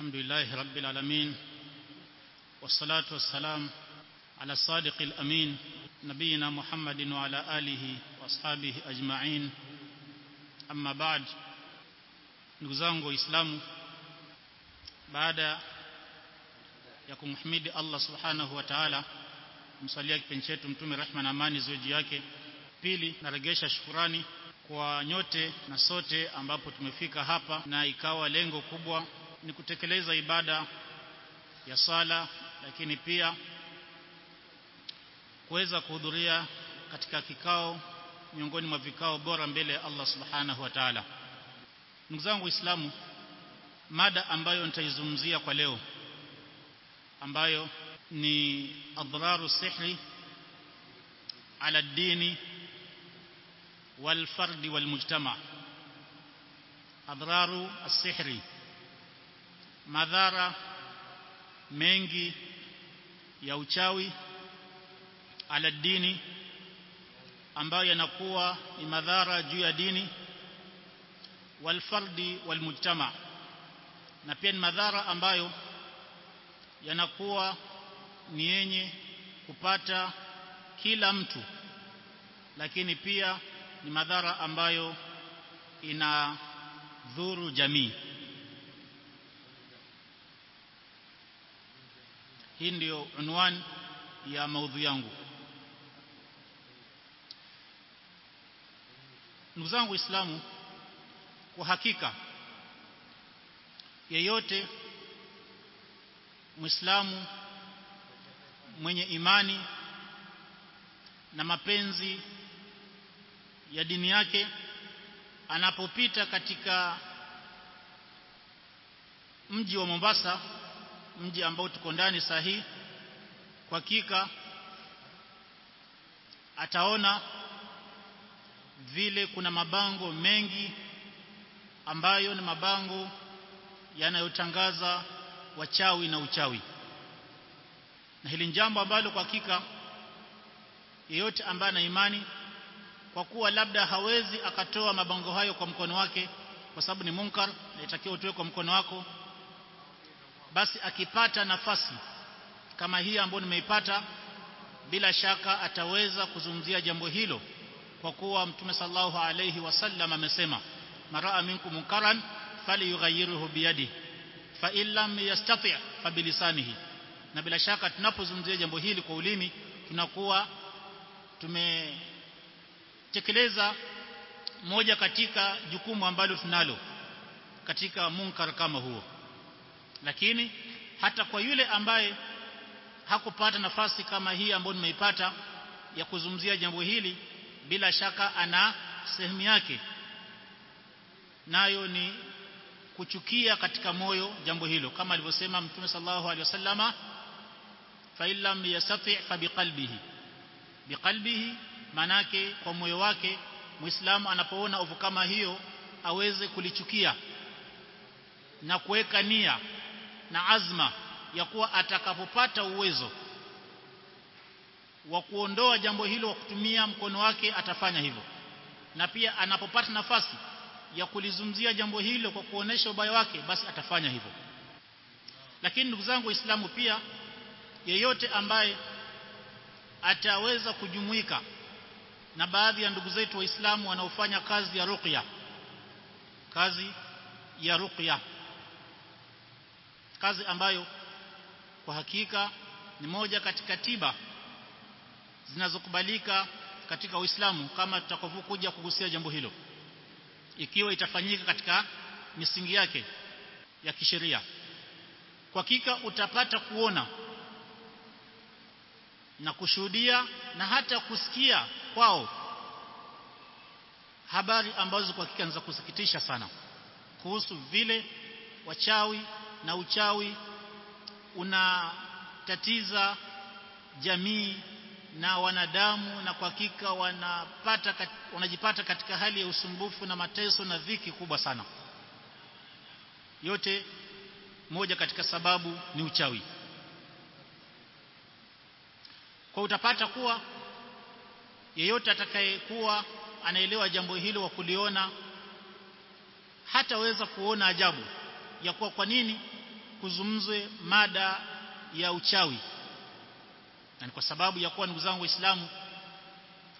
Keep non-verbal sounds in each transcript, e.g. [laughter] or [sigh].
الحمد لله رب العالمين والصلاة والسلام على الصادق الأمين نبينا محمد وعلى آله وأصحابه أجمعين أما بعد نقزانه إسلام بعد ya kumhimidi Allah subhanahu wa ta'ala msalia kipenzi chetu mtume rehma na amani ziwe juu yake pili naregesha shukurani kwa nyote na sote ambapo tumefika hapa na ikawa lengo kubwa ni kutekeleza ibada ya sala lakini pia kuweza kuhudhuria katika kikao miongoni mwa vikao bora mbele ya Allah subhanahu wa ta'ala. Ndugu zangu waislamu mada ambayo nitaizungumzia kwa leo ambayo ni adraru sihri ala dini wal fardi wal mujtama. Adraru as-sihri madhara mengi ya uchawi ala dini ambayo yanakuwa ni madhara juu ya dini wal fardi wal mujtama. Na pia ni madhara ambayo yanakuwa ni yenye kupata kila mtu lakini pia ni madhara ambayo ina dhuru jamii hii ndiyo unwani ya maudhui yangu. Ndugu zangu waislamu kwa hakika yeyote muislamu mwenye imani na mapenzi ya dini yake anapopita katika mji wa Mombasa mji ambao tuko ndani sahihi kwa hakika ataona vile kuna mabango mengi ambayo ni mabango yanayotangaza wachawi na uchawi. Na hili jambo ambalo kwa hakika yeyote ambaye ana imani kwa kuwa labda hawezi akatoa mabango hayo kwa mkono wake kwa sababu ni munkar na itakiwa utoe kwa mkono wako basi akipata nafasi kama hii ambayo nimeipata bila shaka ataweza kuzungumzia jambo hilo kwa kuwa mtume sallallahu alayhi wasallam amesema maraa minkum munkaran falyughayyirhu biyadi fa illam yastati' fa bilisanihi. Na bila shaka tunapozungumzia jambo hili kwa ulimi tunakuwa tumetekeleza moja katika jukumu ambalo tunalo katika munkar kama huo lakini hata kwa yule ambaye hakupata nafasi kama hii ambayo nimeipata ya kuzungumzia jambo hili bila shaka ana sehemu yake. Nayo ni kuchukia katika moyo jambo hilo. Kama alivyosema mtume sallallahu alaihi wasallama fa illam yastati fa biqalbihi biqalbihi manake kwa moyo wake muislamu anapoona ovu kama hiyo aweze kulichukia na kuweka nia na azma ya kuwa atakapopata uwezo wa kuondoa jambo hilo wa kutumia mkono wake atafanya hivyo. Na pia anapopata nafasi ya kulizumzia jambo hilo kwa kuonesha ubaya wake basi atafanya hivyo. Lakini ndugu zangu waislamu pia yeyote ambaye ataweza kujumuika na baadhi ya ndugu zetu waislamu wanaofanya kazi ya ruqya kazi ya ruqya kazi ambayo kwa hakika ni moja katika tiba zinazokubalika katika Uislamu kama tutakapokuja kugusia jambo hilo ikiwa itafanyika katika misingi yake ya kisheria. Kwa hakika utapata kuona na kushuhudia na hata kusikia kwao habari ambazo kwa hakika za kusikitisha sana kuhusu vile wachawi na uchawi unatatiza jamii na wanadamu na kwa hakika wanapata wanajipata katika hali ya usumbufu na mateso na dhiki kubwa sana. Yote moja katika sababu ni uchawi. Kwa utapata kuwa yeyote atakayekuwa anaelewa jambo hilo wa kuliona hataweza kuona ajabu ya kuwa kwa nini kuzungumzwe mada ya uchawi. Na kwa sababu ya kuwa ndugu zangu waislamu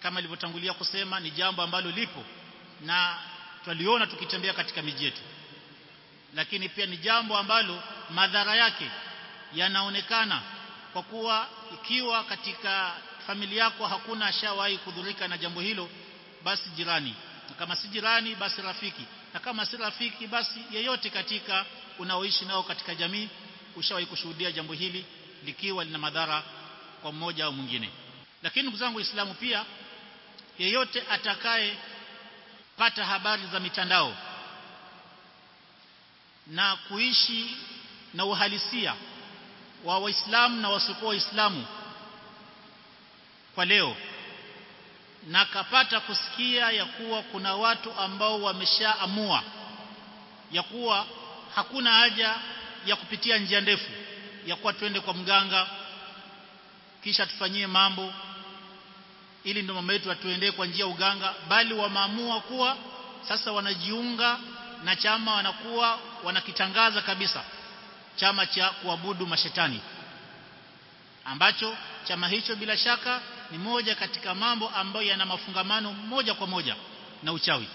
kama ilivyotangulia kusema ni jambo ambalo lipo na twaliona tukitembea katika miji yetu. Lakini pia ni jambo ambalo madhara yake yanaonekana kwa kuwa ikiwa katika familia yako hakuna ashawahi kudhurika na jambo hilo basi jirani. Na kama si jirani basi rafiki. Na kama si rafiki basi yeyote katika unaoishi nao katika jamii ushawahi kushuhudia jambo hili likiwa lina madhara kwa mmoja au mwingine. Lakini ndugu zangu waislamu pia yeyote atakaye pata habari za mitandao na kuishi na uhalisia wa waislamu na wasiokuwa waislamu kwa leo na kapata kusikia ya kuwa kuna watu ambao wameshaamua ya kuwa hakuna haja ya kupitia njia ndefu ya kuwa twende kwa mganga kisha tufanyie mambo ili ndio mama yetu atuendee kwa njia uganga bali wameamua kuwa sasa wanajiunga na chama wanakuwa wanakitangaza kabisa chama cha kuabudu mashetani ambacho chama hicho bila shaka ni moja katika mambo ambayo yana mafungamano moja kwa moja na uchawi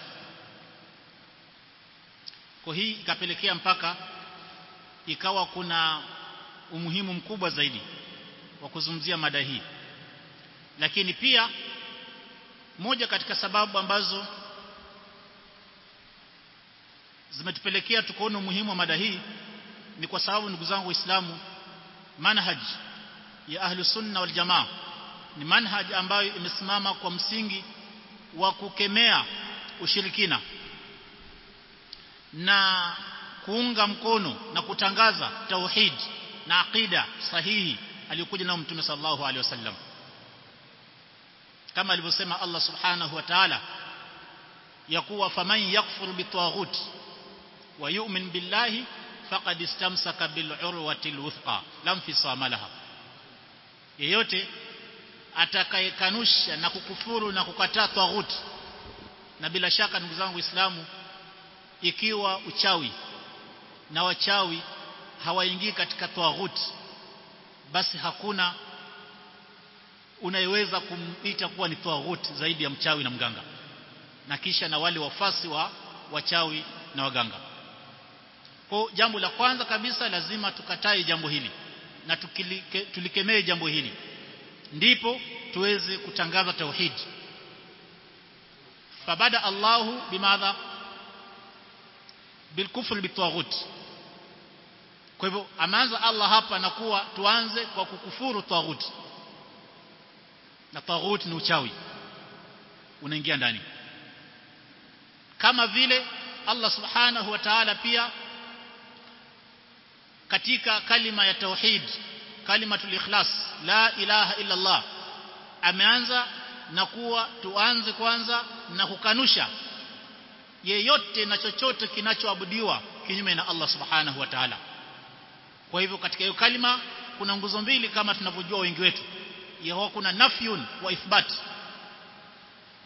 kwa hii ikapelekea mpaka ikawa kuna umuhimu mkubwa zaidi wa kuzungumzia mada hii. Lakini pia moja katika sababu ambazo zimetupelekea tukaona umuhimu wa mada hii ni kwa sababu ndugu zangu waislamu manhaj ya ahlu sunna wal jamaa ni manhaj ambayo imesimama kwa msingi wa kukemea ushirikina na kuunga mkono na kutangaza tauhid na aqida sahihi aliyokuja nao mtume sallallahu alaihi wasallam. Kama alivyosema Allah subhanahu wa ta'ala ya kuwa faman yakfur bitaghut wa yu'min billahi faqad istamsaka bil urwati alwuthqa lam fisama laha. Yeyote atakayekanusha na kukufuru na kukataa taghut na bila shaka ndugu zangu waislamu ikiwa uchawi na wachawi hawaingii katika taghut basi hakuna unayeweza kumita kuwa ni taghut zaidi ya mchawi na mganga na kisha na wale wafasi wa wachawi na waganga. Kwa jambo la kwanza kabisa lazima tukatae jambo hili na tulikemee jambo hili. Ndipo tuweze kutangaza tauhid. Fabada Allahu bimadha bilkufr bitaghut kwa hivyo ameanza Allah hapa na kuwa tuanze kwa kukufuru taghut na taghut ni uchawi. Unaingia ndani. Kama vile Allah subhanahu wa ta'ala pia katika kalima ya tauhid kalimatul ikhlas la ilaha illa Allah ameanza na kuwa tuanze kwanza na kukanusha yeyote na chochote kinachoabudiwa kinyume na Allah subhanahu wa ta'ala. Kwa hivyo katika hiyo kalima kuna nguzo mbili kama tunavyojua wengi wetu. Yao kuna nafyun wa ithbat.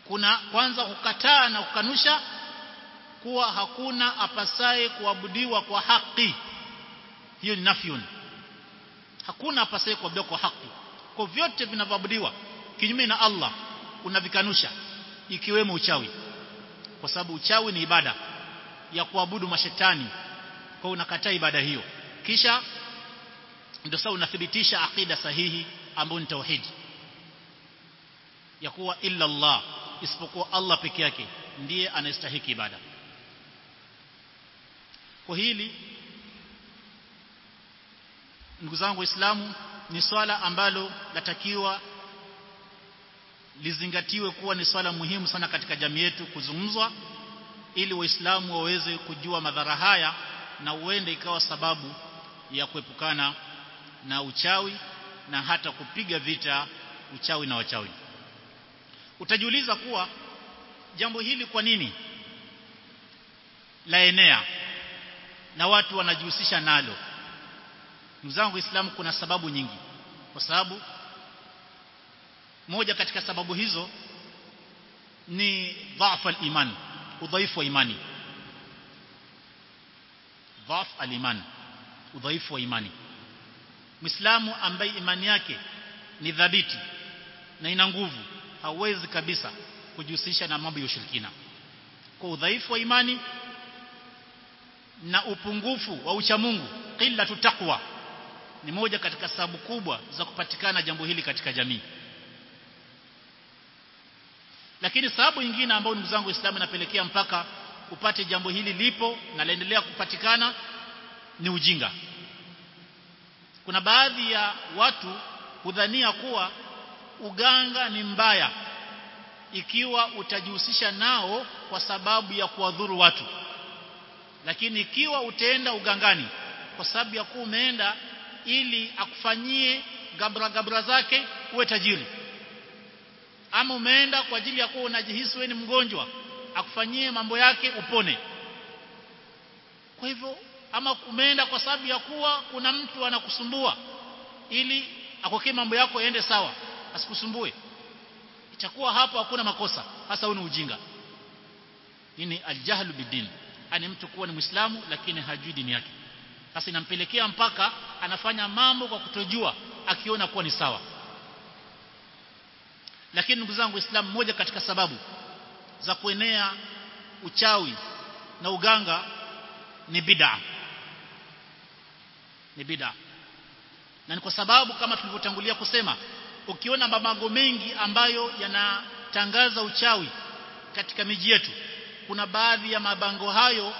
Kuna kwanza kukataa na kukanusha kuwa hakuna apasaye kuabudiwa kwa haki. Hiyo ni nafyun. Hakuna apasaye kuabudiwa kwa haki. Kwa vyote vinavyoabudiwa kinyume na Allah unavikanusha ikiwemo uchawi kwa sababu uchawi ni ibada ya kuabudu mashetani. Kwa unakataa ibada hiyo. Kisha ndio sasa unathibitisha akida sahihi ambayo ni tauhid. Ya kuwa illa Allah isipokuwa Allah peke yake ndiye anastahiki ibada. Kwa hili ndugu zangu waislamu ni swala ambalo latakiwa lizingatiwe kuwa ni swala muhimu sana katika jamii yetu kuzungumzwa ili waislamu waweze kujua madhara haya na uende ikawa sababu ya kuepukana na uchawi na hata kupiga vita uchawi na wachawi. Utajiuliza kuwa jambo hili kwa nini laenea na watu wanajihusisha nalo? Mzangu zangu waislamu kuna sababu nyingi. Kwa sababu moja katika sababu hizo ni dhaifu al-iman udhaifu wa imani. Dhaf al-iman udhaifu wa imani. Muislamu ambaye imani yake ni dhabiti na ina nguvu hawezi kabisa kujihusisha na mambo ya ushirikina. Kwa udhaifu wa imani na upungufu wa uchamungu qillatu taqwa ni moja katika sababu kubwa za kupatikana jambo hili katika jamii lakini sababu nyingine ambayo ndugu zangu Uislamu inapelekea mpaka upate jambo hili lipo na laendelea kupatikana ni ujinga. Kuna baadhi ya watu hudhania kuwa uganga ni mbaya ikiwa utajihusisha nao kwa sababu ya kuwadhuru watu. Lakini ikiwa utaenda ugangani kwa sababu ya kuwa umeenda ili akufanyie gabra gabra zake uwe tajiri ama umeenda kwa ajili ya kuwa unajihisi wewe ni mgonjwa akufanyie mambo yake upone. Kwa hivyo ama umeenda kwa sababu ya kuwa kuna mtu anakusumbua ili akokee mambo yako yaende sawa asikusumbue. Itakuwa hapo hakuna makosa hasa huu ni ujinga. Ini aljahlu bidin ani mtu kuwa ni muislamu lakini hajui dini yake. Sasa inampelekea mpaka anafanya mambo kwa kutojua akiona kuwa ni sawa lakini ndugu zangu Uislamu moja katika sababu za kuenea uchawi na uganga ni bid'a. Ni bid'a. Na ni kwa sababu kama tulivyotangulia kusema ukiona mabango mengi ambayo yanatangaza uchawi katika miji yetu kuna baadhi ya mabango hayo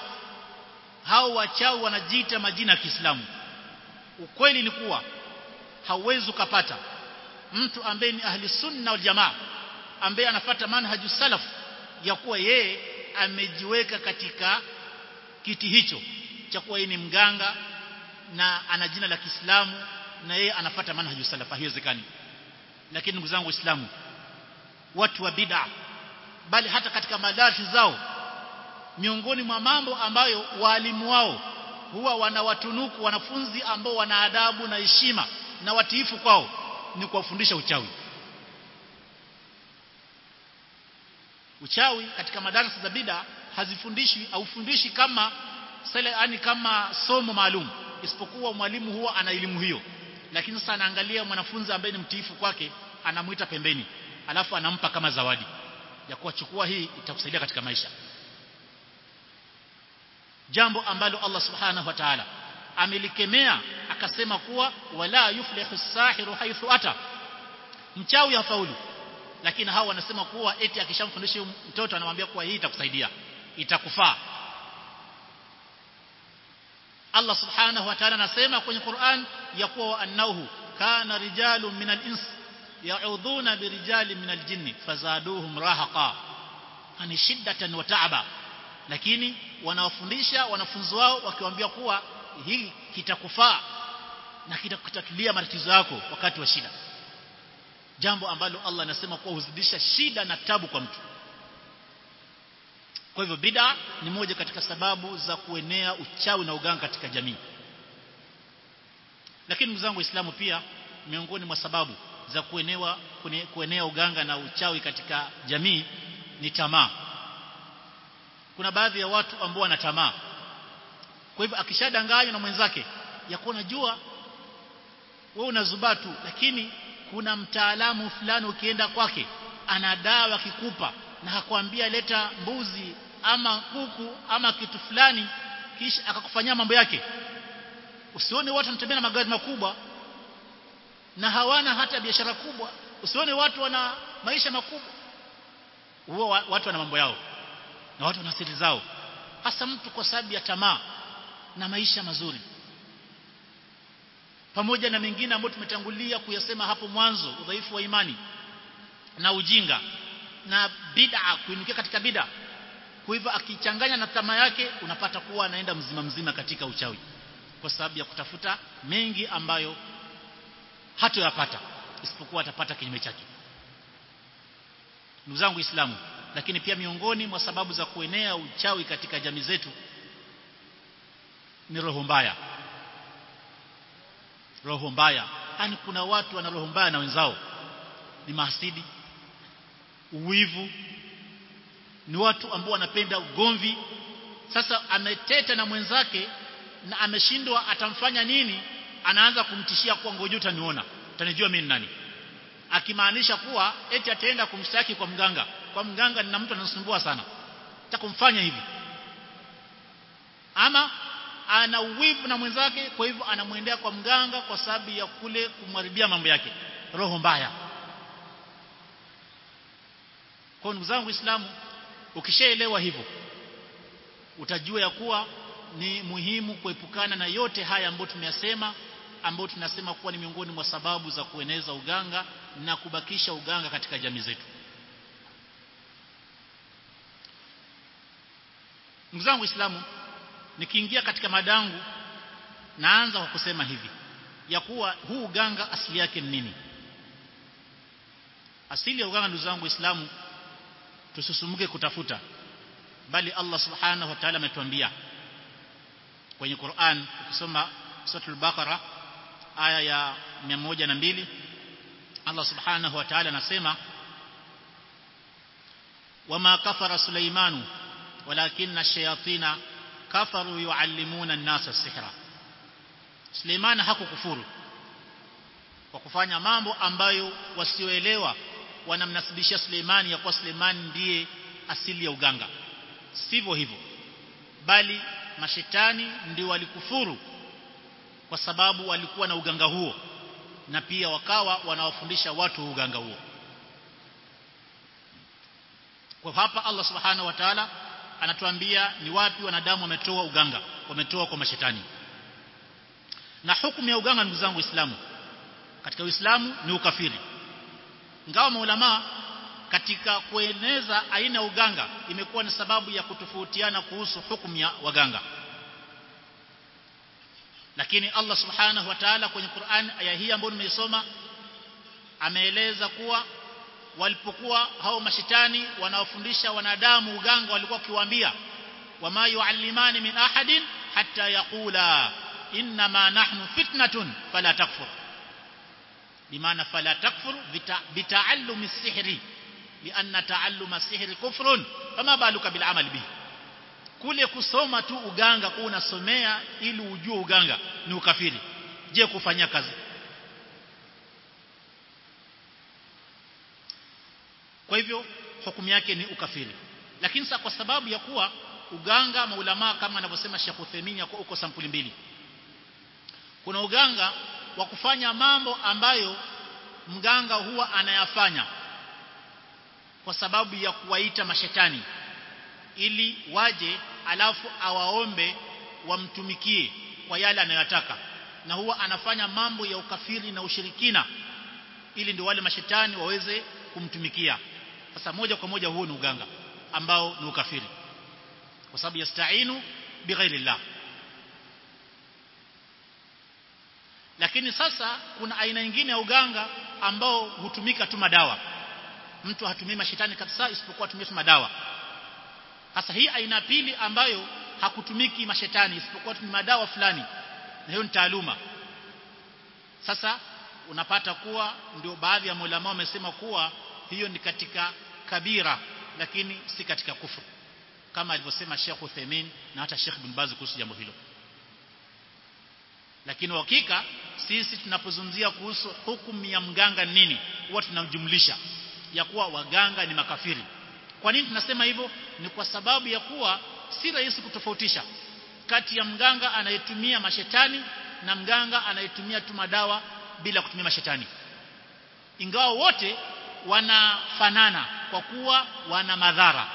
hao wachawi wanajiita majina ya Kiislamu. Ukweli ni kuwa hauwezi ukapata mtu ambaye ni ahli sunna wal jamaa ambaye anafata manhaju salaf ya kuwa yeye amejiweka katika kiti hicho cha kuwa yeye ni mganga na ana jina la Kiislamu na yeye anafata manhaju salaf haiwezekani. Lakini ndugu zangu waislamu watu wa bid'a bali hata katika madarasa zao miongoni mwa mambo ambayo walimu wao huwa wanawatunuku wanafunzi ambao wana adabu na heshima na watiifu kwao ni kuwafundisha uchawi. Uchawi katika madarasa za bid'a hazifundishwi au fundishi kama yani kama somo maalum. Isipokuwa mwalimu huwa ana elimu hiyo. Lakini sasa anaangalia mwanafunzi ambaye ni mtiifu kwake anamuita pembeni. Alafu anampa kama zawadi ya kuwachukua hii itakusaidia katika maisha. Jambo ambalo Allah subhanahu wa ta'ala amelikemea akasema kuwa wala yuflihu sahiru haythu ata. Mchawi hafaulu. Lakini hao wanasema kuwa eti akishamfundisha mtoto anamwambia kuwa hii itakusaidia. Itakufaa. Allah subhanahu wa ta'ala anasema kwenye Qur'an ya kuwa annahu kana rijalun minal ins ya'udhuna birijalin minal jinni fazaduhum rahaqa. Ani shiddatan wa ta'aba. Lakini wanawafundisha wanafunzi wao wakiwaambia kuwa hii kitakufaa na kitakutatulia matatizo yako wakati wa shida. Jambo ambalo Allah anasema kuwa huzidisha shida na tabu kwa mtu. Kwa hivyo bid'a ni moja katika sababu za kuenea uchawi na uganga katika jamii. Lakini mzangu zangu waislamu pia miongoni mwa sababu za kuenewa kuenea uganga na uchawi katika jamii ni tamaa. Kuna baadhi ya watu ambao wana tamaa. Kwa hivyo akishadanganywa na mwenzake yakuwa najua wewe unazubatu lakini kuna mtaalamu fulani ukienda kwake ana dawa kikupa na hakwambia leta mbuzi ama kuku ama kitu fulani kisha akakufanyia mambo yake. Usione watu wanatembea na magari makubwa na hawana hata biashara kubwa. Usione watu wana maisha makubwa. Huo watu wana mambo yao na watu wana siri zao. Hasa mtu kwa sababu ya tamaa na maisha mazuri pamoja na mengine ambayo tumetangulia kuyasema hapo mwanzo udhaifu wa imani na ujinga na bid'a kuinukia katika bid'a. Kwa hivyo akichanganya na tamaa yake unapata kuwa anaenda mzima mzima katika uchawi kwa sababu ya kutafuta mengi ambayo hatoyapata isipokuwa atapata kinyume chake. Ndugu zangu Islamu lakini pia miongoni mwa sababu za kuenea uchawi katika jamii zetu ni roho mbaya roho mbaya. Yani kuna watu wana roho mbaya na wenzao. Ni mahasidi uwivu ni watu ambao wanapenda ugomvi. Sasa ameteta na mwenzake na ameshindwa atamfanya nini anaanza kumtishia kwa ngoja utaniona utanijua mimi nani. Akimaanisha kuwa eti ataenda kumshtaki kwa mganga. Kwa mganga nina mtu anasumbua sana. Atakumfanya hivi. Ama ana uwivu na mwenzake kwa hivyo anamwendea kwa mganga kwa sababu ya kule kumharibia mambo yake. Roho mbaya. Kwa ndugu zangu Uislamu ukishaelewa hivyo utajua ya kuwa ni muhimu kuepukana na yote haya ambayo tumeyasema ambayo tunasema kuwa ni miongoni mwa sababu za kueneza uganga na kubakisha uganga katika jamii zetu. Ndugu zangu Uislamu nikiingia katika madangu naanza kwa kusema hivi ya kuwa huu uganga asili yake ni nini? Asili ya uganga ndugu zangu Uislamu tusisumuke kutafuta bali Allah subhanahu wa ta'ala ametuambia kwenye Qur'an ukisoma suratul Baqara aya ya 102 Allah subhanahu wa ta'ala anasema wama kafara Sulaimanu walakinna ash-shayatina kafaru yuallimuna an-nasa as-sihra Suleiman hakukufuru kwa kufanya mambo ambayo wasioelewa wanamnasibishia Suleimani ya kuwa Suleiman ndiye asili ya uganga. Sivyo hivyo bali mashetani ndio walikufuru kwa sababu walikuwa na uganga huo na pia wakawa wanawafundisha watu uganga huo. Kwa hapa Allah subhanahu wa ta'ala anatuambia ni wapi wanadamu wametoa uganga wametoa kwa mashetani. Na hukumu ya uganga ndugu zangu Uislamu katika Uislamu ni ukafiri. Ingawa maulama katika kueneza aina ya uganga imekuwa ni sababu ya kutofautiana kuhusu hukumu ya waganga. Lakini Allah subhanahu wa ta'ala kwenye Qur'an aya hii ambayo nimeisoma ameeleza kuwa walipokuwa hao mashetani wanaofundisha wanadamu uganga walikuwa kiwaambia wama yuallimani min ahadin hatta yaqula inma nahnu fitnatun fala takfur. Bimaana fala takfur bitaallumi sihri lianna taalluma sihri kufrun fama baluka bil amal bihi. Kule kusoma tu uganga kwa unasomea ili ujue uganga ni ukafiri. Je kufanya kazi kwa hivyo hukumu yake ni ukafiri. Lakini sasa kwa sababu ya kuwa uganga maulama kama anavyosema Sheikh Uthaymeen uko sampuli mbili. Kuna uganga wa kufanya mambo ambayo mganga huwa anayafanya kwa sababu ya kuwaita mashetani ili waje alafu awaombe wamtumikie kwa yale anayotaka. Na huwa anafanya mambo ya ukafiri na ushirikina ili ndio wale mashetani waweze kumtumikia sasa moja kwa moja huo ni uganga ambao ni ukafiri. Kwa sababu yastainu bighairi llah. Lakini sasa kuna aina nyingine ya uganga ambao hutumika tu madawa. Mtu hatumii mashetani kabisa isipokuwa atumie tu madawa. Sasa hii aina pili ambayo hakutumiki mashetani isipokuwa tu madawa fulani. Na hiyo ni taaluma. Sasa unapata kuwa ndio baadhi ya maulama wamesema kuwa hiyo ni katika kabira lakini si katika kufru. Kama alivyosema Sheikh Uthaymeen na hata Sheikh bin Baz kuhusu jambo hilo. Lakini hakika sisi tunapozungumzia kuhusu hukumu ya mganga nini huwa tunajumlisha ya kuwa waganga ni makafiri. Kwa nini tunasema hivyo? Ni kwa sababu ya kuwa si rahisi kutofautisha kati ya mganga anayetumia mashetani na mganga anayetumia tu madawa bila kutumia mashetani. Ingawa wote wanafanana kwa kuwa wana madhara.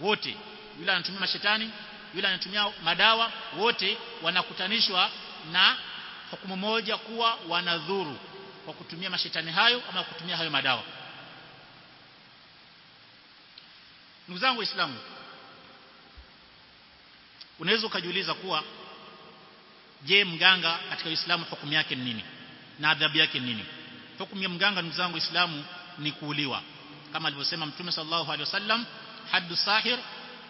Wote yule anatumia mashetani yule anatumia madawa wote wanakutanishwa na hukumu moja kuwa wanadhuru kwa kutumia mashetani hayo ama kutumia hayo madawa. Ndugu zangu waislamu unaweza ukajiuliza kuwa je mganga katika Uislamu hukumu yake ni nini? Na adhabu yake ni nini hukumu ya mganga ndugu zangu waislamu ni kuuliwa. Kama alivyosema mtume sallallahu alaihi wasallam haddu sahir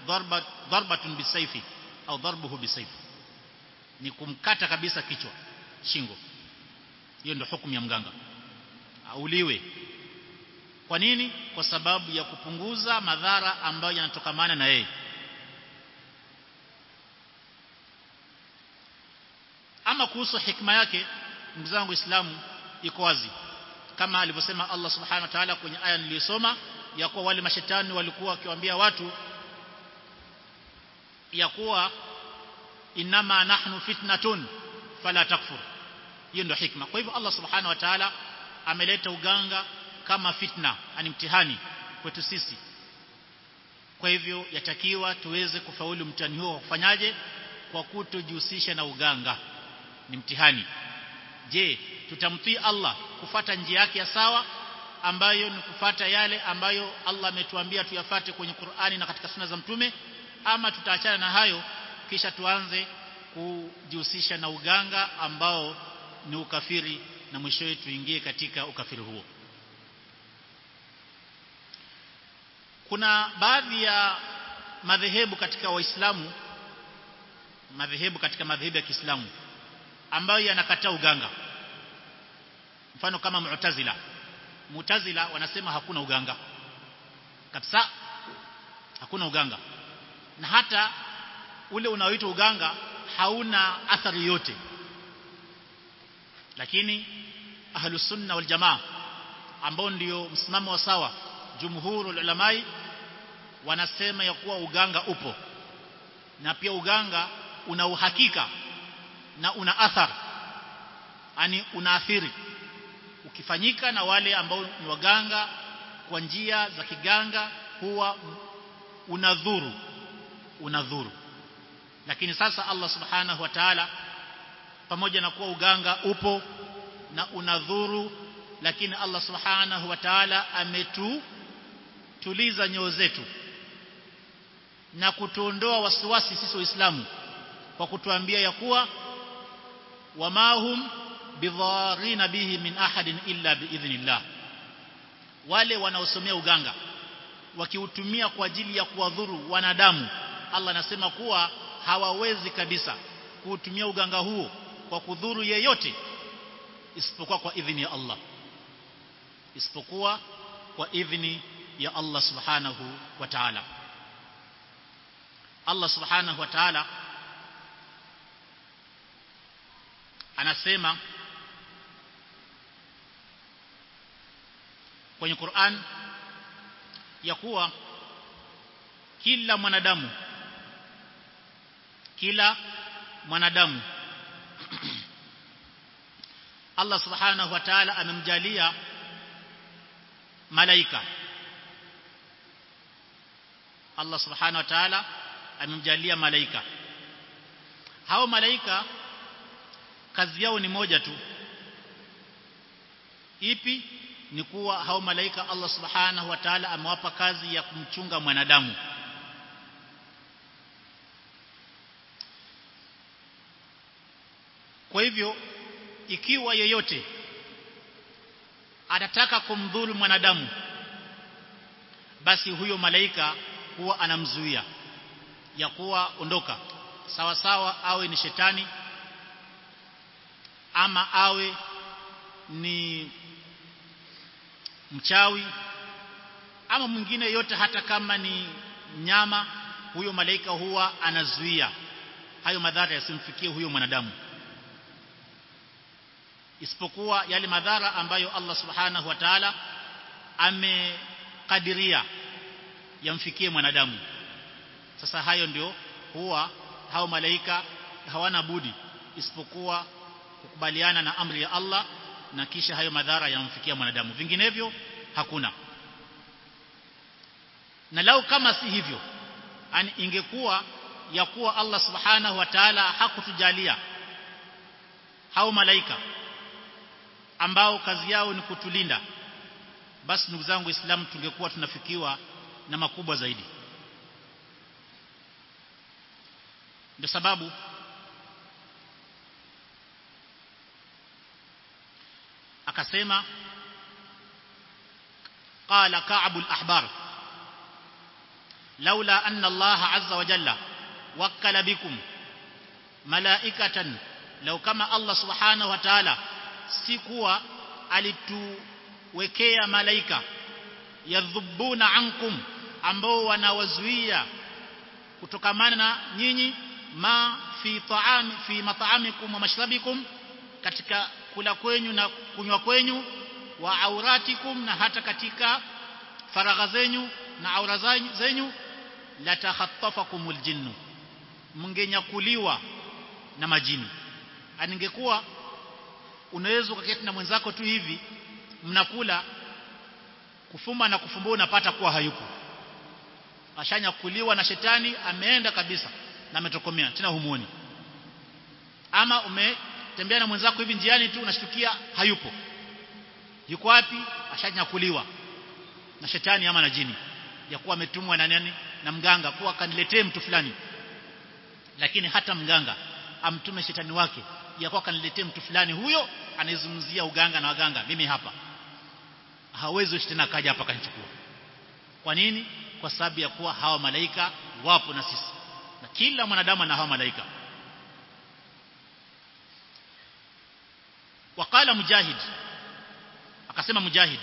darba darbatun bisayfi au darbuhu bisayfi ni kumkata kabisa kichwa shingo. Hiyo ndio hukumu ya mganga. Auliwe. Kwa nini? Kwa sababu ya kupunguza madhara ambayo yanatokamana na yeye. Ama kuhusu hikma yake ndugu zangu Uislamu iko wazi kama alivyosema Allah subhanahu wa ta'ala kwenye aya niliyosoma ya kuwa wale mashetani walikuwa wakiwaambia watu ya kuwa inama nahnu fitnatun fala takfur. Hiyo ndio hikma. Kwa hivyo Allah subhanahu wa ta'ala ameleta uganga kama fitna ani mtihani kwetu sisi. Kwa hivyo yatakiwa tuweze kufaulu mtihani huo kufanyaje? Kwa kutojihusisha na uganga. Ni mtihani. Je tutamtii Allah kufata njia yake ya sawa ambayo ni kufata yale ambayo Allah ametuambia tuyafate kwenye Qur'ani na katika suna za mtume. Ama tutaachana na hayo kisha tuanze kujihusisha na uganga ambao ni ukafiri na mwisho wetu tuingie katika ukafiri huo. Kuna baadhi ya madhehebu katika waislamu madhehebu katika madhehebu ya Kiislamu ambayo yanakataa uganga mfano kama Mu'tazila. Mu'tazila wanasema hakuna uganga. Kabisa hakuna uganga. Na hata ule unaoitwa uganga hauna athari yote lakini ahlus sunna wal jamaa ambao ndio msimamo wa sawa jumhurul ulamai wanasema ya kuwa uganga upo. Na pia uganga una uhakika na una athari yani unaathiri ukifanyika na wale ambao ni waganga kwa njia za kiganga huwa unadhuru unadhuru. Lakini sasa Allah subhanahu wa ta'ala pamoja na kuwa uganga upo na unadhuru lakini Allah subhanahu wa ta'ala ametutuliza nyoo zetu na kutuondoa wasiwasi sisi waislamu kwa kutuambia ya kuwa wamahum bidharina bihi min ahadin illa biidhnillah. Wale wanaosomea uganga wakiutumia kwa ajili ya kuwadhuru wanadamu Allah anasema kuwa hawawezi kabisa kuutumia uganga huo kwa kudhuru yeyote isipokuwa kwa idhini ya Allah. Isipokuwa kwa idhini ya Allah subhanahu wa ta'ala. Allah subhanahu wa ta'ala anasema kwenye Qur'an ya kuwa kila mwanadamu kila mwanadamu [clears throat] Allah subhanahu wa ta'ala amemjalia malaika. Allah subhanahu wa ta'ala amemjalia malaika. Hao malaika kazi yao ni moja tu. Ipi ni kuwa hao malaika Allah subhanahu wa ta'ala amewapa kazi ya kumchunga mwanadamu. Kwa hivyo ikiwa yeyote anataka kumdhuru mwanadamu basi huyo malaika huwa anamzuia ya kuwa ondoka. Sawa sawa awe ni shetani ama awe ni mchawi ama mwingine yote hata kama ni nyama huyo malaika huwa anazuia. Hayo madhara yasimfikie huyo mwanadamu. Isipokuwa yale madhara ambayo Allah subhanahu wa ta'ala amekadiria yamfikie mwanadamu. Sasa hayo ndio huwa hao malaika hawana budi isipokuwa kukubaliana na amri ya Allah na kisha hayo madhara yamfikia mwanadamu. Vinginevyo hakuna. Na lau kama si hivyo ani ingekuwa ya kuwa Allah subhanahu wa ta'ala hakutujalia hao malaika ambao kazi yao ni kutulinda basi ndugu zangu waislamu tungekuwa tunafikiwa na makubwa zaidi. Ndio sababu akasema قال كعب الأحبار لولا أن الله عز وجل وكل بكم ملائكة لو كما الله سبحانه وتعالى سيكوا alituwekea malaika yadhubuna ankum ambao wanawazuia kutokamana na nyinyi ma fi ta'ami fi mat'amikum wa mashrabikum katika kula kwenyu na kunywa kwenyu wa auratikum na hata katika faragha zenyu na aura zenyu la takhattafakumul jinnu. Mngenyakuliwa na majini. Aningekuwa unaweza ukaketi na mwenzako tu hivi mnakula kufuma na kufumbua unapata kuwa hayupo. Ashanyakuliwa na shetani ameenda kabisa na ametokomea tena humuoni. Ama umetembea na mwenzako hivi njiani tu unashtukia hayupo. Yuko wapi? Ashanyakuliwa. Na shetani ama na jini. Ya kuwa ametumwa na nani? Na mganga kuwa kaniletee mtu fulani. Lakini hata mganga amtume shetani wake ya kuwa kaniletee mtu fulani huyo anayezungumzia uganga na waganga. Mimi hapa. Hawezi tena kaja hapa kanichukua kwa nini? Kwa sababu ya kuwa hawa malaika wapo na sisi. Na kila mwanadamu ana hawa malaika qala mujahid. Akasema mujahid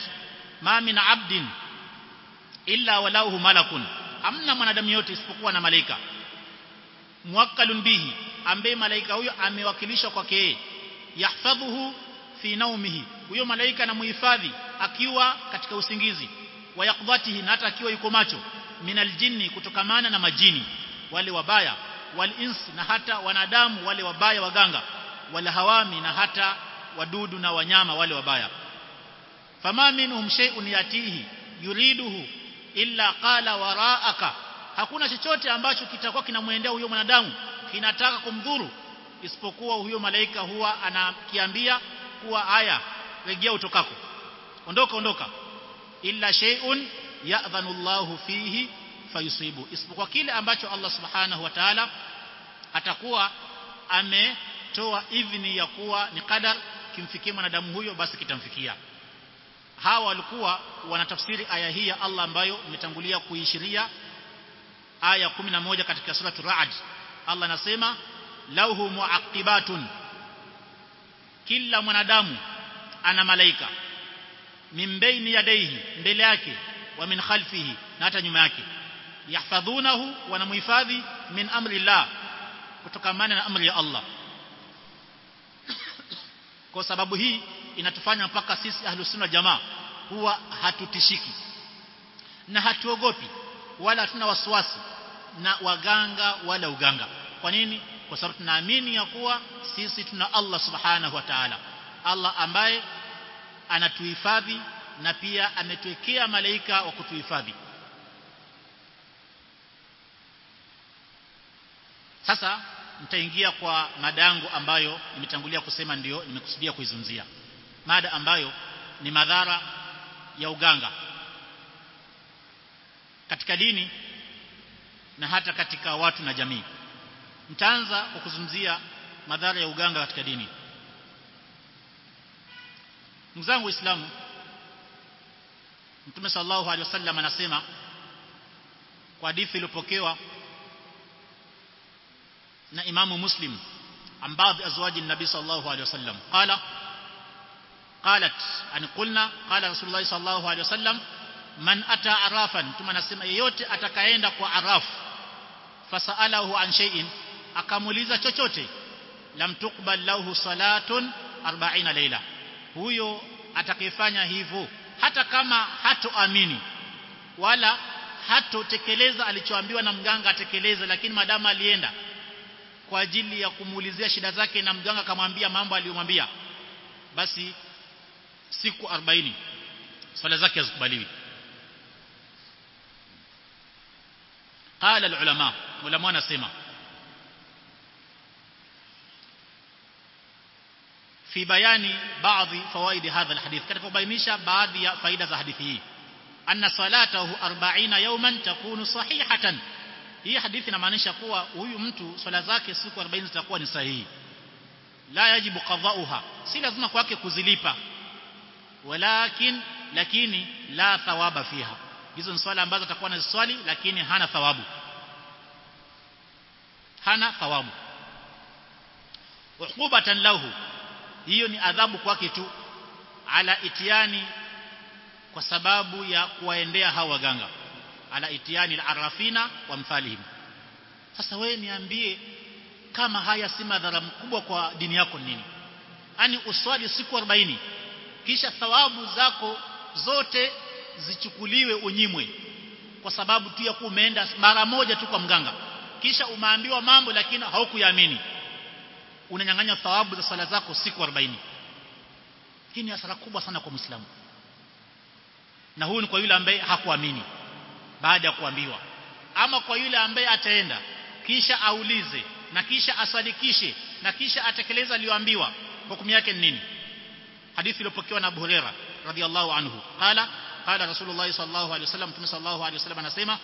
ma min abdin illa walahu malakun. Amna mwanadamu yote isipokuwa na malaika. Muwakkalun bihi ambaye malaika huyo amewakilishwa kwake yahfadhuhu fi naumihi. Huyo malaika anamuhifadhi akiwa katika usingizi. Wa yaqdatihi na hata akiwa yuko macho. Minal jinni kutokamana na majini. Wale wabaya. Walinsi na hata wanadamu wale wabaya waganga. Wal hawami na hata wadudu na wanyama wale wabaya. Fama minhum shay'un yatihi yuriduhu illa qala waraaka. Hakuna chochote ambacho kitakuwa kinamwendea huyo mwanadamu kinataka kumdhuru isipokuwa huyo malaika huwa anakiambia kuwa aya rejea utokako ondoka ondoka. Illa shay'un ya'dhanu Allahu fihi fayusibu. Isipokuwa kile ambacho Allah subhanahu wa ta'ala atakuwa ametoa idhini ya kuwa ni qadar kimfikie mwanadamu huyo basi kitamfikia. Hawa walikuwa wanatafsiri aya hii ya Allah ambayo imetangulia kuishiria aya 11 katika sura Ra'd. Allah anasema lauhu muaqibatun kila mwanadamu ana malaika. Mimbaini yadaihi mbele yake wa min khalfihi na hata nyuma yake. Yahfadhunahu wanamhifadhi min amri Allah kutokamana na amri ya Allah kwa sababu hii inatufanya mpaka sisi ahlus sunna jamaa huwa hatutishiki. Na hatuogopi wala hatuna wasiwasi na waganga wala uganga. Kwa nini? Kwa sababu tunaamini ya kuwa sisi tuna Allah subhanahu wa ta'ala. Allah ambaye anatuhifadhi na pia ametuwekea malaika wa kutuhifadhi. Sasa nitaingia kwa madango ambayo nimetangulia kusema ndio nimekusudia kuizungumzia mada ambayo ni madhara ya uganga. Katika dini na hata katika watu na jamii. Mtaanza kwa madhara ya uganga katika dini. Mzangu waislamu mtume sallallahu alaihi wasallam anasema kwa hadithi iliyopokewa na imamu muslim ambadhi azwaji nabi sallallahu alaihi wasallam. Qala qalat an qulna qala rasulullah sallallahu alaihi wasallam man ata arafan tumanasema yeyote atakaenda kwa araf fasalahu an shay'in akamuliza chochote lam tuqbal lahu salatun 40 laila huyo atakifanya hivyo hata kama hatoamini wala hatotekeleza alichoambiwa na mganga atekeleze lakini madama alienda kwa ajili ya kumuulizia shida zake na mganga akamwambia mambo aliyomwambia basi siku 40 swala zake hazikubaliwi قال العلماء علماء wanasema في بيان بعض فوائد هذا الحديث katika kubainisha baadhi ya faida za hadithi hii anna salatahu 40 yawman takunu sahihatan hii hadithi inamaanisha kuwa huyu mtu swala zake siku 40 zitakuwa ni sahihi. La yajibu qadhauha. Si lazima kwake kuzilipa. Walakin lakini la thawaba fiha. Hizo ni swala ambazo atakuwa anaziswali lakini hana thawabu. Hana thawabu. Uqubatan lahu. Hiyo ni adhabu kwake tu. Ala itiani kwa sababu ya kuwaendea hawa waganga ala itiani al-arafina wa mfalihim sasa wewe niambie kama haya si madhara mkubwa kwa dini yako nini? Yani uswali siku 40 kisha thawabu zako zote zichukuliwe unyimwe kwa sababu tu ya kuumeenda umeenda mara moja tu kwa mganga. Kisha umeambiwa mambo lakini haukuyaamini. Unanyang'anya thawabu za sala zako siku 40 hii ni hasara kubwa sana kwa Muislamu. Na huyu ni kwa yule ambaye hakuamini baada ya kuambiwa. Ama kwa yule ambaye ataenda kisha aulize na kisha asadikishe na kisha atekeleza aliyoambiwa hukumu yake ni nini? Hadithi iliyopokewa na Abu Huraira radhiallahu anhu. Qala qala rasulullah sallallahu alaihi wasallam mtume sallallahu alaihi wasallam anasema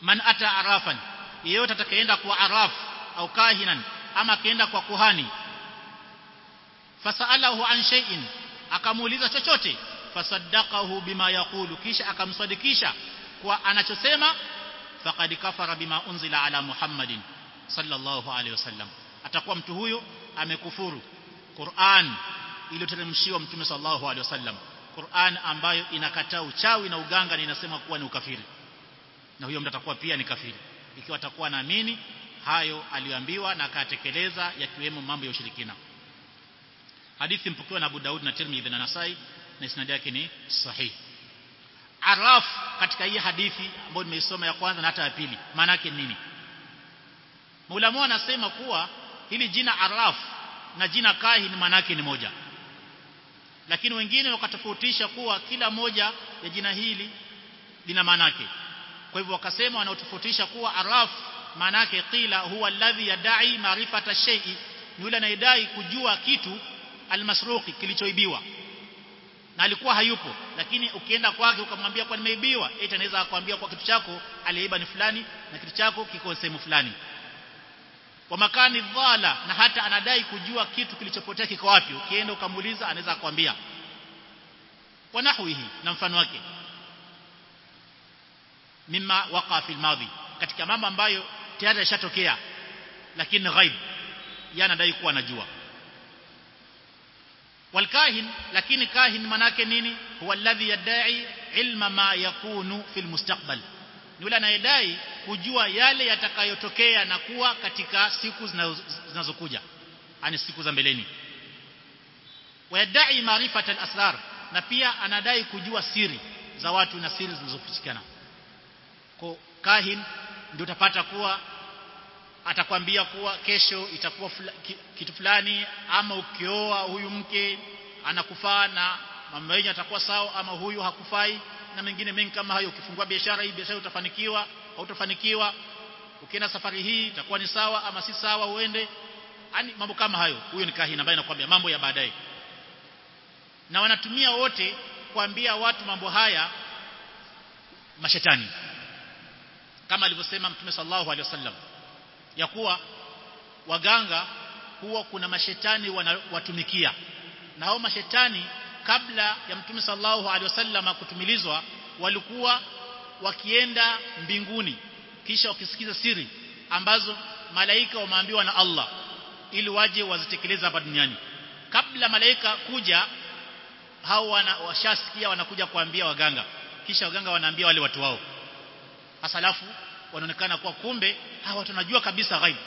man ata arafan yeyote atakayeenda kwa araf au kahinan ama akaenda kwa kuhani fasalahu an shay'in akamuuliza chochote fasaddaqahu bima yaqulu kisha akamsadikisha kwa anachosema faqad kafara bima unzila ala muhammadin sallallahu alaihi wasallam atakuwa mtu huyo amekufuru. Qur'an iliyoteremshiwa mtume sallallahu alaihi wasallam Qur'an ambayo inakataa uchawi na uganga na inasema kuwa ni ukafiri. Na huyo mtu atakuwa pia ni kafiri. Ikiwa atakuwa naamini hayo aliyoambiwa na akatekeleza yakiwemo mambo ya ushirikina. Hadithi mpokewa na Abu Daud na Tirmidhi na Nasai na isnadi yake ni sahih araf katika hii hadithi ambayo nimeisoma ya kwanza na hata ya pili. Maana yake nini? Maulama anasema kuwa hili jina araf na jina kahin maana ni moja. Lakini wengine wakatofautisha kuwa kila moja ya jina hili lina maana yake. Kwa hivyo wakasema wanaotofautisha kuwa araf maana yake qila huwa alladhi yadai maarifata shay'i. Yule anayedai kujua kitu almasruqi kilichoibiwa na alikuwa hayupo lakini ukienda kwake ukamwambia kwa nimeibiwa eti anaweza akwambia kwa kitu chako aliiba ni fulani na kitu chako kiko sehemu fulani. Wa makani dhala na hata anadai kujua kitu kilichopotea kiko wapi. Ukienda ukamuuliza anaweza akwambia. Kwa nahwihi na mfano wake. Mima waqa fil madhi. Katika mambo ambayo tayari yashatokea lakini ghaib yanadai kuwa anajua والكاهن lakini kahin manake nini huwa alladhi yadai ilma ma yakunu fil mustaqbal ni yule anayedai kujua yale yatakayotokea na kuwa katika siku zinazokuja ani siku za mbeleni wayadai maarifata al-asrar na pia anadai kujua siri za watu na siri zinazofichikana kwa kahin ndio utapata kuwa atakwambia kuwa kesho itakuwa fula, kitu fulani ama ukioa huyu mke anakufaa na mambo yenyewe atakuwa sawa ama huyu hakufai na mengine mengi kama hayo. Ukifungua biashara hii biashara utafanikiwa au utafanikiwa ukienda safari hii itakuwa ni sawa ama si sawa uende. Yani mambo kama hayo. Huyo ni kahina ambaye anakuambia mambo ya baadaye. Na wanatumia wote kuambia watu mambo haya mashetani. Kama alivyosema mtume sallallahu alaihi wasallam ya kuwa waganga huwa kuna mashetani wanawatumikia. Na hao mashetani kabla ya mtume sallallahu alaihi wasallam kutumilizwa walikuwa wakienda mbinguni kisha wakisikiza siri ambazo malaika wameambiwa na Allah ili waje wazitekeleze hapa duniani. Kabla malaika kuja hao wana, washasikia wanakuja kuambia waganga. Kisha waganga wanaambia wale watu wao. Asalafu wanaonekana kwa kumbe hawa tunajua kabisa ghaibu.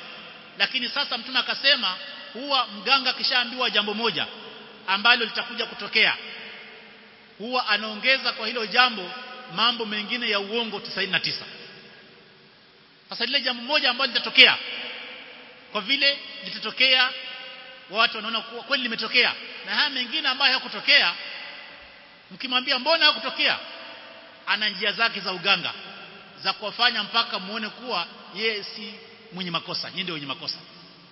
Lakini sasa mtume akasema huwa mganga kishaambiwa jambo moja ambalo litakuja kutokea huwa anaongeza kwa hilo jambo mambo mengine ya uongo 99 sasa lile jambo moja ambalo litatokea kwa vile litatokea watu wanaona kuwa kweli limetokea na haya mengine ambayo hayakutokea mkimwambia mbona hakutokea ana njia zake za uganga za kuwafanya mpaka muone kuwa yeye si mwenye makosa. Yeye ndio mwenye makosa.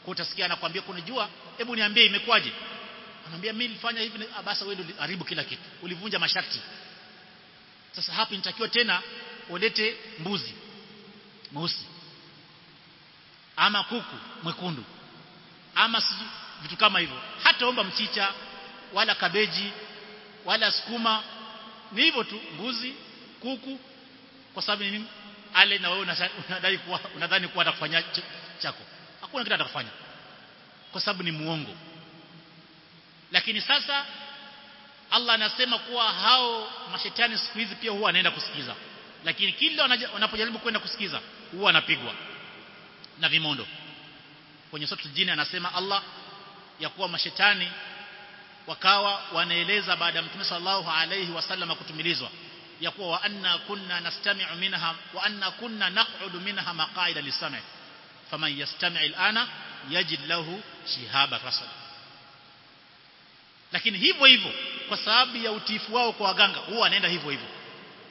Kwa utasikia anakuambia kunajua hebu niambie imekwaje anamwambia mimi nilifanya hivi basi wewe ndio haribu kila kitu. Ulivunja masharti. Sasa hapa nitakiwa tena ulete mbuzi mweusi ama kuku mwekundu ama vitu kama hivyo. Hata omba mchicha wala kabeji wala sukuma. Ni hivyo tu mbuzi kuku kwa sababu nini ale na wewe unadai kuwa unadhani kuwa atakufanya chako. Hakuna kitu atakufanya. Kwa sababu ni muongo. Lakini sasa Allah anasema kuwa hao mashetani siku hizi pia huwa anaenda kusikiza. Lakini kila wanapojaribu kwenda kusikiza huwa anapigwa na vimondo. Kwenye sura jini anasema Allah ya kuwa mashetani wakawa wanaeleza baada ya mtume sallallahu alayhi wasallam kutumilizwa ya kuwa wa anna kunna nastami'u minha wa anna kunna naq'udu minha maqa'ida lis-sam' faman yastami' al-ana yajid lahu shihaba rasad lakini hivyo hivyo kwa sababu ya utifu wao kwa waganga huwa anaenda hivyo hivyo.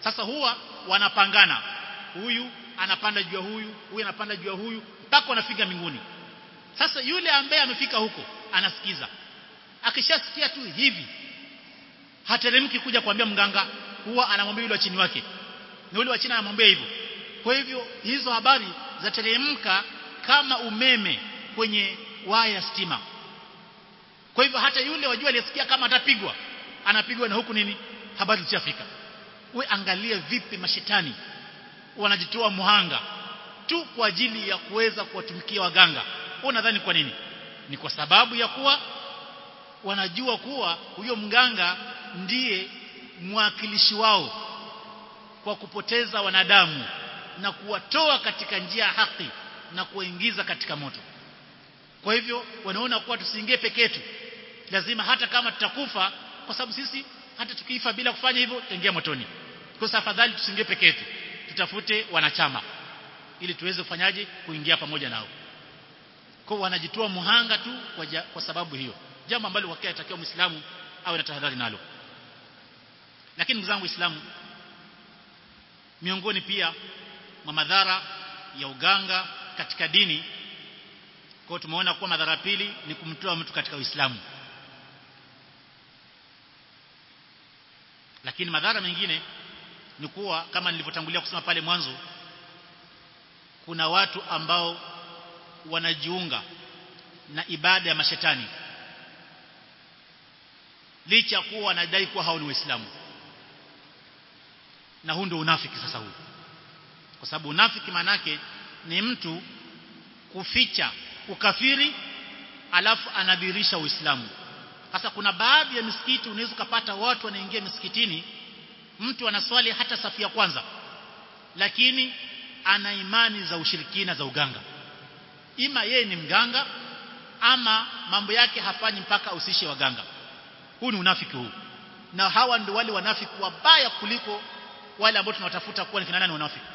Sasa huwa wanapangana. Huyu anapanda juu huyu huyu anapanda juu huyu mpaka wanafika mbinguni. Sasa yule ambaye amefika huko anasikiza. Akishasikia tu hivi hateremki kuja kuambia mganga huwa anamwambia yule wa chini wake. Na yule wa chini anamwambia hivyo. Kwa hivyo hizo habari zateremka kama umeme kwenye waya stima. Kwa hivyo hata yule wajua aliyesikia kama atapigwa anapigwa na huku nini? Habari zishafika. We angalia vipi mashetani wanajitoa muhanga tu kwa ajili ya kuweza kuwatumikia waganga. Wewe nadhani kwa nini? Ni kwa sababu ya kuwa wanajua kuwa huyo mganga ndiye mwakilishi wao kwa kupoteza wanadamu na kuwatoa katika njia ya haki na kuingiza katika moto. Kwa hivyo wanaona kuwa tusiingie peke yetu. Lazima hata kama tutakufa kwa sababu sisi hata tukifa bila kufanya hivyo tutaingia motoni. Kwa sababu afadhali tusiingie peke yetu. Tutafute wanachama ili tuweze kufanyaje? Kuingia pamoja nao. Kwa wanajitoa muhanga tu kwa, ja, kwa sababu hiyo. Jambo ambalo wakia atakiwa muislamu awe na tahadhari nalo lakini ndugu zangu waislamu miongoni pia mwa madhara ya uganga katika dini kwa tumeona kuwa madhara pili ni kumtoa mtu katika Uislamu. Lakini madhara mengine ni kuwa kama nilivyotangulia kusema pale mwanzo kuna watu ambao wanajiunga na ibada ya mashetani licha kuwa wanadai kuwa hao ni waislamu na huu ndio unafiki sasa huu. Kwa sababu unafiki manake ni mtu kuficha ukafiri alafu anadhirisha uislamu. Sasa kuna baadhi ya misikiti unaweza kupata watu wanaingia misikitini mtu anaswali hata safi ya kwanza lakini ana imani za ushirikina za uganga. Ima yeye ni mganga ama mambo yake hafanyi mpaka usishe waganga. Huu ni unafiki huu. Na hawa ndio wale wanafiki wabaya kuliko wale ambao tunawatafuta kuwa ni kina nani wanafiki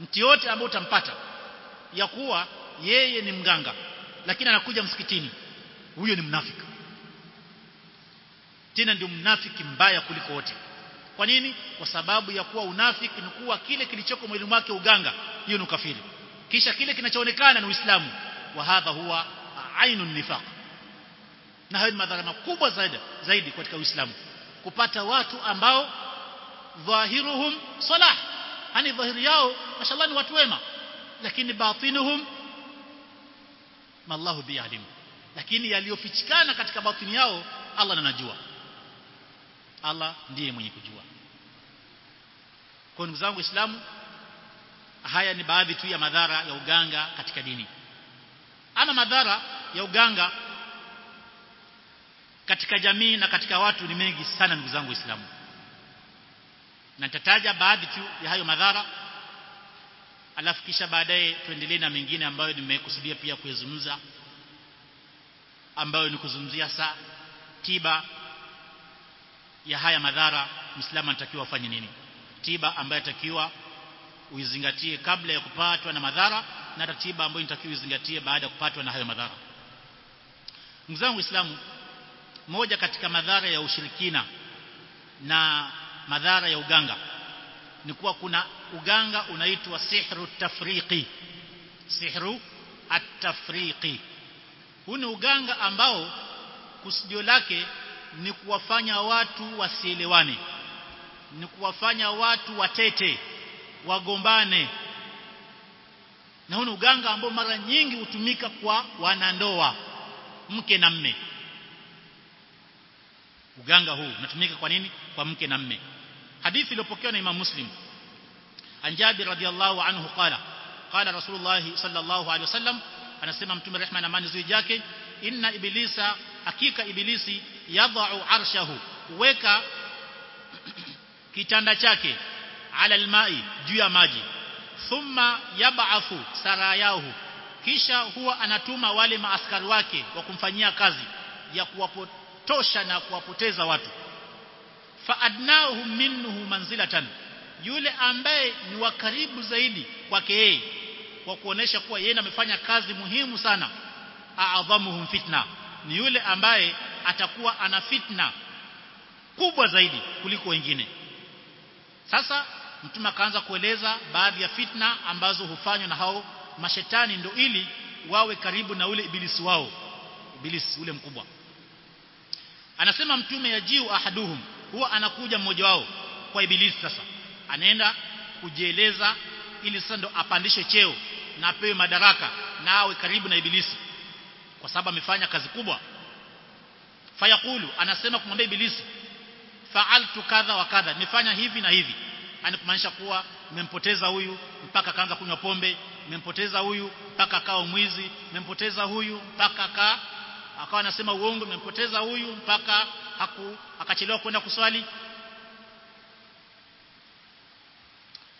mtu yote ambao utampata ya kuwa yeye ni mganga lakini anakuja msikitini. Huyo ni mnafiki. Tena ndio mnafiki mbaya kuliko wote. Kwa nini? Kwa sababu ya kuwa unafiki ni kuwa kile kilichoko mwilini wake uganga hiyo ni ukafiri. Kisha kile kinachoonekana ni uislamu. Wa hadha huwa ainun nifaq. Na hayo madhara makubwa zaidi zaidi katika uislamu. Kupata watu ambao dhahiruhum salah. Yani dhahiri yao mashallah ni watu wema. Lakini batinuhum mallahu bialim. Lakini yaliyofichikana katika batini yao Allah anajua Allah ndiye mwenye kujua. Kwa ndugu zangu waislamu haya ni baadhi tu ya madhara ya uganga katika dini. Ama madhara ya uganga katika jamii na katika watu ni mengi sana ndugu zangu waislamu na nitataja baadhi tu ya hayo madhara. Alafu kisha baadaye tuendelee na mengine ambayo nimekusudia pia kuyazungumza ambayo ni kuzungumzia saa tiba ya haya madhara Muislamu anatakiwa afanye nini? Tiba ambayo atakiwa uizingatie kabla ya kupatwa na madhara na ratiba ambayo inatakiwa uizingatie baada ya kupatwa na hayo madhara. Mzangu Uislamu moja katika madhara ya ushirikina na madhara ya uganga. Ni kuwa kuna uganga unaitwa sihru tafriqi. Sihru at-tafriqi. Huu ni uganga ambao kusudio lake ni kuwafanya watu wasielewane. Ni kuwafanya watu watete wagombane. Na huu ni uganga ambao mara nyingi hutumika kwa wanandoa mke na mme. Uganga huu unatumika kwa nini? Kwa mke na mme hadithi iliyopokewa na Imam Muslim. An Jabir radhiallahu anhu qala qala Rasulullah sallallahu alaihi wasallam anasema mtume rehma na amani zuri yake inna ibilisa hakika ibilisi yadha'u arshahu weka [clears throat] kitanda chake ala almai juu ya maji. Thumma yab'athu sarayahu kisha huwa anatuma wale maaskari wake wa kumfanyia kazi ya kuwapotosha na kuwapoteza watu faadnahum minhu manzilatan. Yule ambaye ni wa karibu zaidi kwake yeye kwa kuonesha kuwa yeye amefanya kazi muhimu sana a'adhamuhum fitna. Ni yule ambaye atakuwa ana fitna kubwa zaidi kuliko wengine. Sasa mtume akaanza kueleza baadhi ya fitna ambazo hufanywa na hao mashetani ndo ili wawe karibu na ule ibilisi wao ibilisi ule mkubwa. Anasema mtume yajiu ahaduhum huwa anakuja mmoja wao kwa ibilisi sasa. Anaenda kujieleza ili sasa ndo apandishe cheo na apewe madaraka na awe karibu na ibilisi. Kwa sababu amefanya kazi kubwa. Fayaqulu anasema kumwambia ibilisi fa'altu kadha wa kadha nimefanya hivi na hivi. Anakumaanisha kuwa nimempoteza huyu mpaka akaanza kunywa pombe nimempoteza huyu mpaka akawa mwizi nimempoteza huyu mpaka aka akawa anasema uongo nimempoteza huyu mpaka haku akachelewa kwenda kuswali.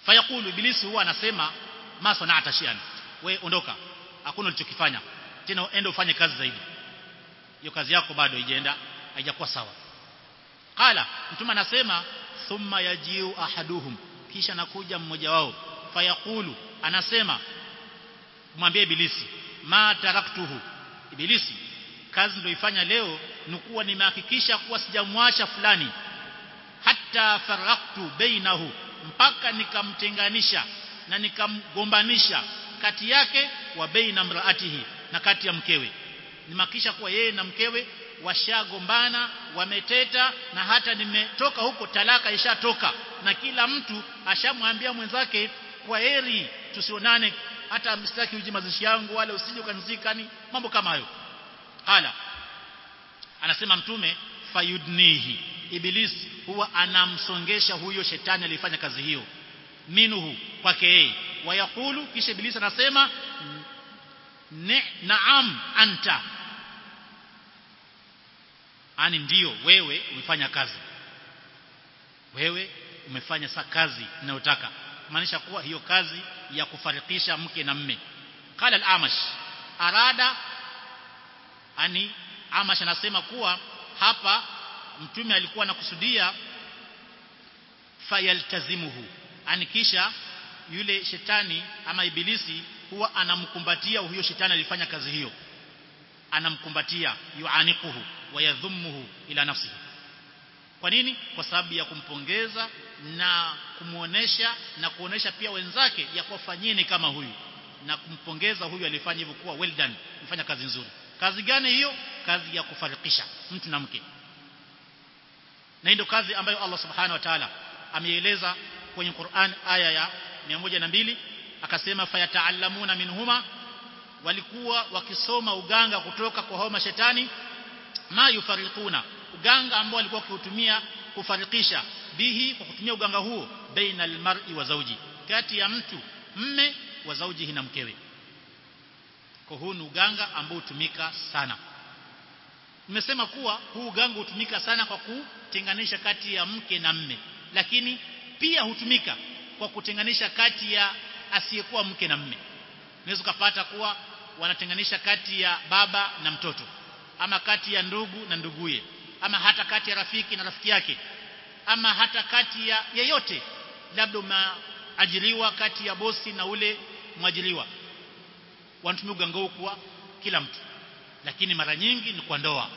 Fayaqulu ibilisi huwa anasema ma sana'ata shay'an. We ondoka. Hakuna ulichokifanya. Tena enda ufanye kazi zaidi. Hiyo kazi yako bado haijaenda haijakuwa sawa. Qala mtume anasema thumma yajiu ahaduhum. Kisha nakuja mmoja wao. Fayaqulu anasema kumwambia ibilisi ma taraktuhu. Ibilisi kazi ndioifanya leo ni kuwa nimehakikisha kuwa sijamwasha fulani. Hata faraktu bainahu mpaka nikamtenganisha na nikamgombanisha kati yake wa baina mraatihi na kati ya mkewe. Nimehakikisha kuwa yeye na mkewe washagombana wameteta na hata nimetoka huko talaka ishatoka. Na kila mtu ashamwambia mwenzake kwa heri tusionane hata msitaki uji mazishi yangu wala usije ukanizika ni mambo kama hayo hala anasema mtume fayudnihi. Iblis huwa anamsongesha huyo shetani alifanya kazi hiyo. Minuhu kwake yeye. Wayakulu kisha iblis anasema naam anta. Ani ndio wewe umefanya kazi. Wewe umefanya sa kazi ninayotaka maanisha kuwa hiyo kazi ya kufarikisha mke na mme. Qala al-amash arada ani amash anasema kuwa hapa mtume alikuwa anakusudia fayaltazimuhu. Ani kisha yule shetani ama ibilisi huwa anamkumbatia huyo shetani alifanya kazi hiyo. Anamkumbatia yuaniquhu wayadhumuhu ila nafsihi. Kwa nini? Kwa sababu ya kumpongeza na kumuonesha na kuonesha pia wenzake ya kuwafanyeni kama huyu. Na kumpongeza huyu alifanya hivyo kuwa well done mfanya kazi nzuri kazi gani hiyo? Kazi ya kufarikisha mtu na mke. Na ndio kazi ambayo Allah subhanahu wa ta'ala ameeleza kwenye Qur'an aya ya 102 akasema fayata'allamuna minhuma walikuwa wakisoma uganga kutoka kwa homa shetani ma yufarikuna uganga ambao walikuwa wakiutumia kufarikisha bihi kwa kutumia uganga huo baina almar'i wa zawji kati ya mtu mme wa zawjihi na mkewe kwa huu ni uganga ambao hutumika sana. Nimesema kuwa huu uganga hutumika sana kwa kutenganisha kati ya mke na mme lakini pia hutumika kwa kutenganisha kati ya asiyekuwa mke na mme. Unaweza kupata kuwa wanatenganisha kati ya baba na mtoto ama kati ya ndugu na nduguye ama hata kati ya rafiki na rafiki yake ama hata kati ya yeyote labda umeajiriwa kati ya bosi na ule mwajiriwa wanatumia uganga kwa kila mtu. Lakini mara nyingi ni kwa ndoa.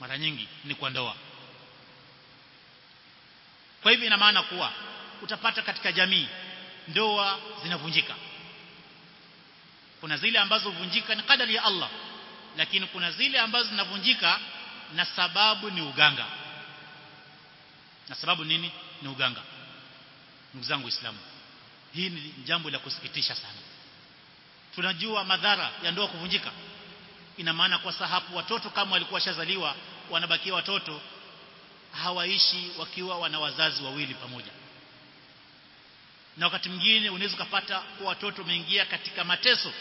Mara nyingi ni kwa ndoa. Kwa hivyo ina maana kuwa utapata katika jamii ndoa zinavunjika. Kuna zile ambazo huvunjika ni kadari ya Allah lakini kuna zile ambazo zinavunjika na sababu ni uganga. Na sababu nini? Ni uganga. Ndugu zangu waislamu hii ni jambo la kusikitisha sana tunajua madhara ya ndoa kuvunjika. Ina maana kwa sahapu watoto kama walikuwa washazaliwa wanabakia watoto hawaishi wakiwa wana wazazi wawili pamoja. Na wakati mwingine unaweza kupata kwa watoto umeingia katika mateso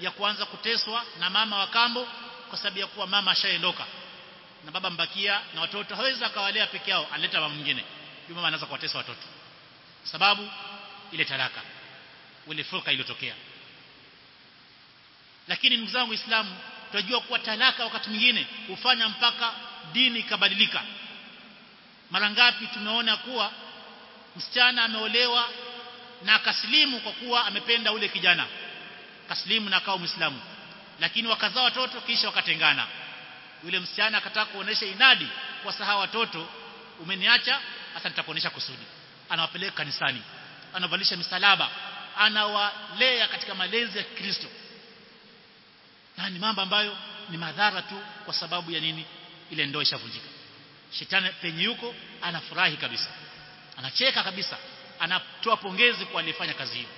ya kuanza kuteswa na mama wa kambo kwa sababu ya kuwa mama ashaendoka na baba mbakia na watoto hawezi akawalea peke yao aleta mama mwingine. Yule mama anaanza kuwatesa watoto. Sababu ile talaka ile furka iliyotokea lakini ndugu zangu waislamu tunajua kuwa talaka wakati mwingine hufanya mpaka dini ikabadilika. Mara ngapi tumeona kuwa msichana ameolewa na akasilimu kwa kuwa amependa ule kijana. Kaslimu na akawa muislamu. Lakini wakazaa watoto kisha wakatengana. Yule msichana akataka kuonesha inadi kwa saha watoto umeniacha hasa nitakuonesha kusudi. Anawapeleka kanisani. Anavalisha misalaba. Anawalea katika malezi ya Kristo na ni mambo ambayo ni madhara tu kwa sababu ya nini? Ile ndoa ishavunjika. Shetani penye yuko anafurahi kabisa. Anacheka kabisa. Anatoa pongezi kwa aliyefanya kazi hiyo